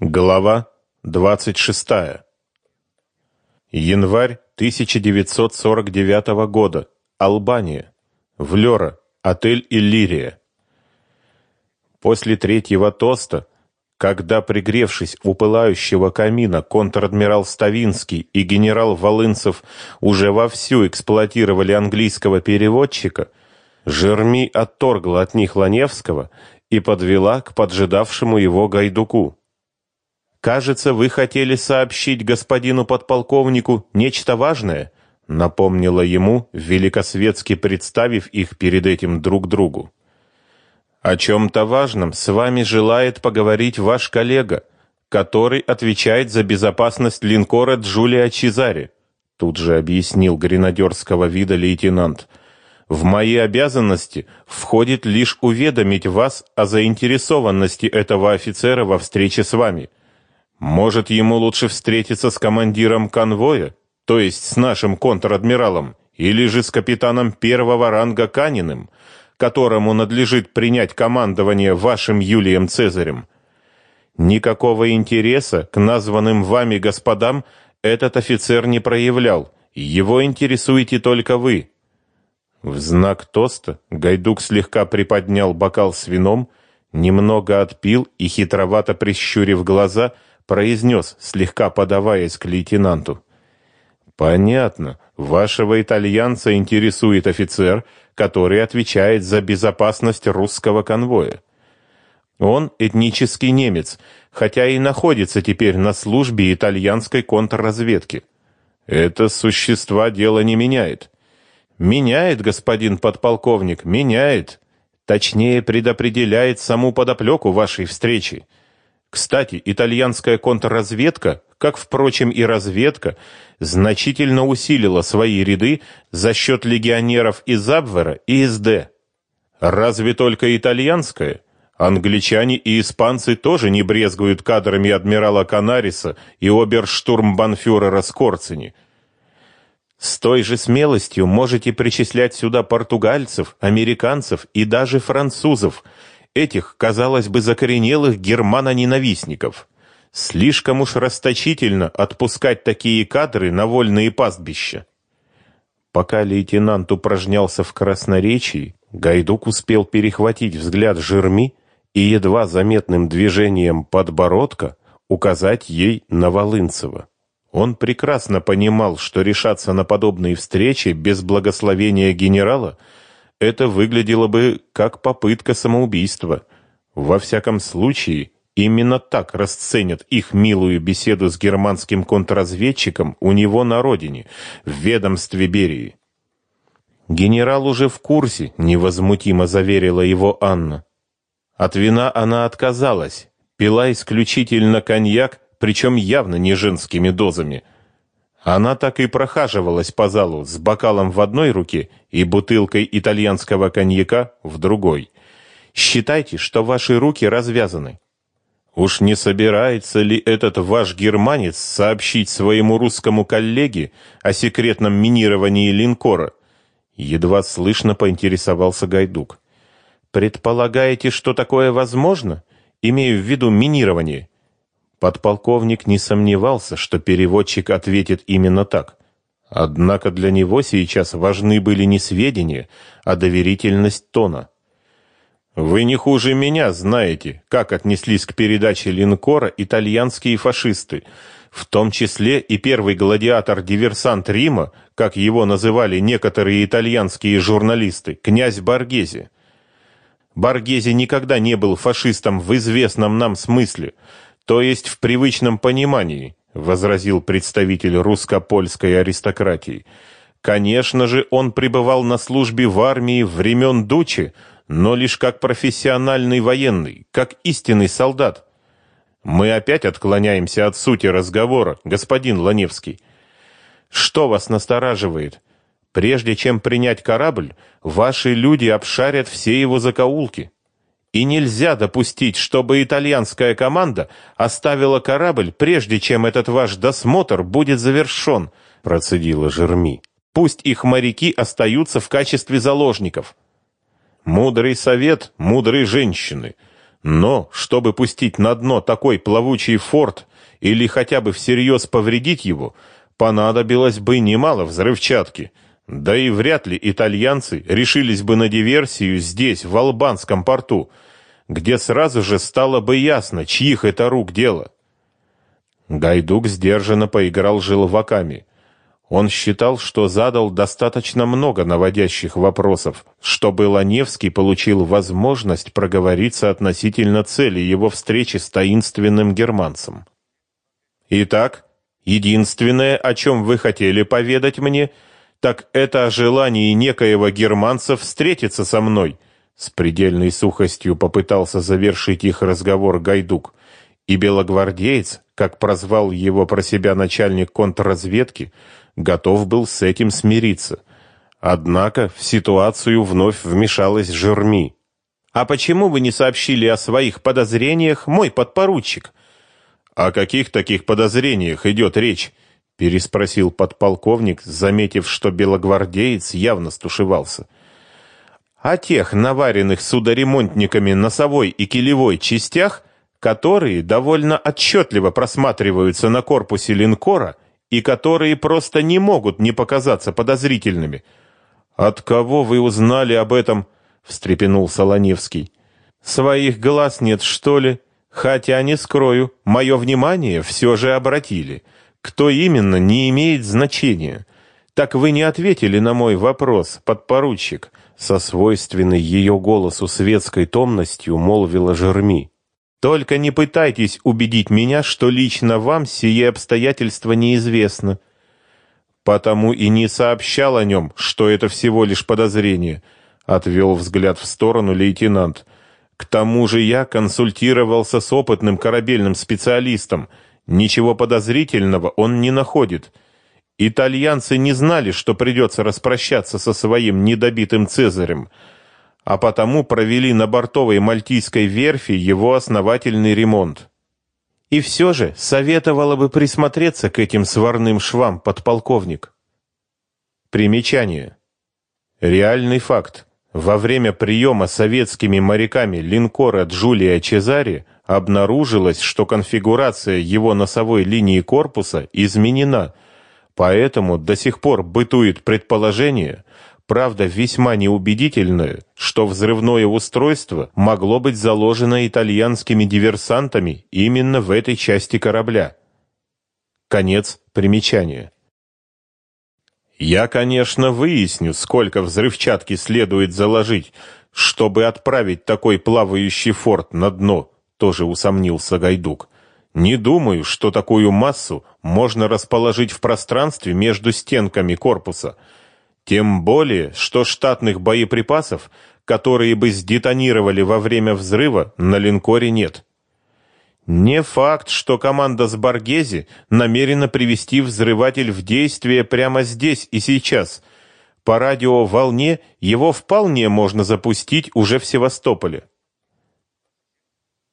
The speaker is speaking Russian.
Глава 26. Январь 1949 года. Албания. Влёра. Отель Иллирия. После третьего тоста, когда, пригревшись у пылающего камина, контр-адмирал Ставинский и генерал Волынцев уже вовсю эксплуатировали английского переводчика, Жерми отторгла от них Ланевского и подвела к поджидавшему его Гайдуку. «Кажется, вы хотели сообщить господину подполковнику нечто важное», напомнила ему, великосветски представив их перед этим друг другу. «О чем-то важном с вами желает поговорить ваш коллега, который отвечает за безопасность линкора Джулия Чезари», тут же объяснил гренадерского вида лейтенант. «В мои обязанности входит лишь уведомить вас о заинтересованности этого офицера во встрече с вами». Может, ему лучше встретиться с командиром конвоя, то есть с нашим контр-адмиралом, или же с капитаном первого ранга Каниным, которому надлежит принять командование вашим Юлием Цезарем. Никакого интереса к названным вами господам этот офицер не проявлял. Его интересуете только вы. В знак тоста Гайдук слегка приподнял бокал с вином, немного отпил и хитровато прищурив глаза, произнес, слегка подаваясь к лейтенанту. Понятно. Вашего итальянца интересует офицер, который отвечает за безопасность русского конвоя. Он этнический немец, хотя и находится теперь на службе итальянской контрразведки. Это существа дело не меняет. Меняет, господин подполковник, меняет. Точнее, предопределяет саму подоплеку вашей встречи. Кстати, итальянская контрразведка, как, впрочем, и разведка, значительно усилила свои ряды за счет легионеров из Абвера и из Д. Разве только итальянская? Англичане и испанцы тоже не брезгуют кадрами адмирала Канариса и оберштурмбанфюрера Скорцени. С той же смелостью можете причислять сюда португальцев, американцев и даже французов – этих, казалось бы, закоренелых германоненавистников. Слишком уж расточительно отпускать такие кадры на вольные пастбища. Пока лейтенант упражнялся в красноречии, Гайдук успел перехватить взгляд Жерми и едва заметным движением подбородка указать ей на Волынцева. Он прекрасно понимал, что решаться на подобные встречи без благословения генерала – это выглядело бы как попытка самоубийства. Во всяком случае, именно так расценят их милую беседу с германским контрразведчиком у него на родине, в ведомстве Берии. Генерал уже в курсе, невозмутимо заверила его Анна. От вина она отказалась, пила исключительно коньяк, причем явно не женскими дозами – она так и прохаживалась по залу с бокалом в одной руке и бутылкой итальянского коньяка в другой. Считайте, что ваши руки развязаны. Уж не собирается ли этот ваш германец сообщить своему русскому коллеге о секретном минировании линкора? Едва слышно поинтересовался Гайдук. Предполагаете, что такое возможно? Имею в виду минирование. Подполковник не сомневался, что переводчик ответит именно так. Однако для него сейчас важны были не сведения, а доверительность тона. Вы не хуже меня знаете, как отнеслись к передаче линкора итальянские фашисты, в том числе и первый гладиатор-диверсант Рима, как его называли некоторые итальянские журналисты, князь Боргезе. Боргезе никогда не был фашистом в известном нам смысле, то есть в привычном понимании, возразил представитель русско-польской аристократии. Конечно же, он пребывал на службе в армии времен Дучи, но лишь как профессиональный военный, как истинный солдат. Мы опять отклоняемся от сути разговора, господин Ланевский. Что вас настораживает? Прежде чем принять корабль, ваши люди обшарят все его закоулки. И нельзя допустить, чтобы итальянская команда оставила корабль, прежде чем этот ваш досмотр будет завершен, процедила Жерми. Пусть их моряки остаются в качестве заложников. Мудрый совет мудрой женщины. Но, чтобы пустить на дно такой плавучий форт или хотя бы всерьез повредить его, понадобилось бы немало взрывчатки. Да и вряд ли итальянцы решились бы на диверсию здесь, в албанском порту, где сразу же стало бы ясно, чьих это рук дело. Гайдук сдержанно поиграл желваками. Он считал, что задал достаточно много наводящих вопросов, чтобы Ланевский получил возможность проговориться относительно цели его встречи с таинственным германцем. «Итак, единственное, о чем вы хотели поведать мне, так это о желании некоего германца встретиться со мной», с предельной сухостью попытался завершить их разговор Гайдук, и белогвардеец, как прозвал его про себя начальник контрразведки, готов был с этим смириться. Однако в ситуацию вновь вмешалась Жерми. «А почему вы не сообщили о своих подозрениях, мой подпоручик?» «О каких таких подозрениях идет речь?» Переспросил подполковник, заметив, что белогвардеец явно стушевался. «О тех наваренных судоремонтниками носовой и килевой частях, которые довольно отчетливо просматриваются на корпусе линкора и которые просто не могут не показаться подозрительными. От кого вы узнали об этом? встрепенулся Ланевский. Своих глаз нет, что ли? Хотя не скрою, мое внимание все же обратили. Кто именно, не имеет значения. Так вы не ответили на мой вопрос, подпоручик, со свойственной ее голосу светской томностью молвила Жерми. Только не пытайтесь убедить меня, что лично вам сие обстоятельство неизвестно. Потому и не сообщал о нем, что это всего лишь подозрение, отвел взгляд в сторону лейтенант. К тому же я консультировался с опытным корабельным специалистом. Ничего подозрительного он не находит. Итальянцы не знали, что придется распрощаться со своим недобитым Цезарем а потому провели на бортовой мальтийской верфи его основательный ремонт. И все же советовало бы присмотреться к этим сварным швам, подполковник. Примечание. Реальный факт. Во время приема советскими моряками линкора Джулия Чезари обнаружилось, что конфигурация его носовой линии корпуса изменена, поэтому до сих пор бытует предположение, правда весьма неубедительное, что взрывное устройство могло быть заложено итальянскими диверсантами именно в этой части корабля. Конец примечания. Я, конечно, выясню, сколько взрывчатки следует заложить, чтобы отправить такой плавающий форт на дно, тоже усомнился Гайдук. Не думаю, что такую массу можно расположить в пространстве между стенками корпуса – тем более, что штатных боеприпасов, которые бы сдетонировали во время взрыва, на линкоре нет. Не факт, что команда с Баргези намерена привести взрыватель в действие прямо здесь и сейчас. По радиоволне его вполне можно запустить уже в Севастополе.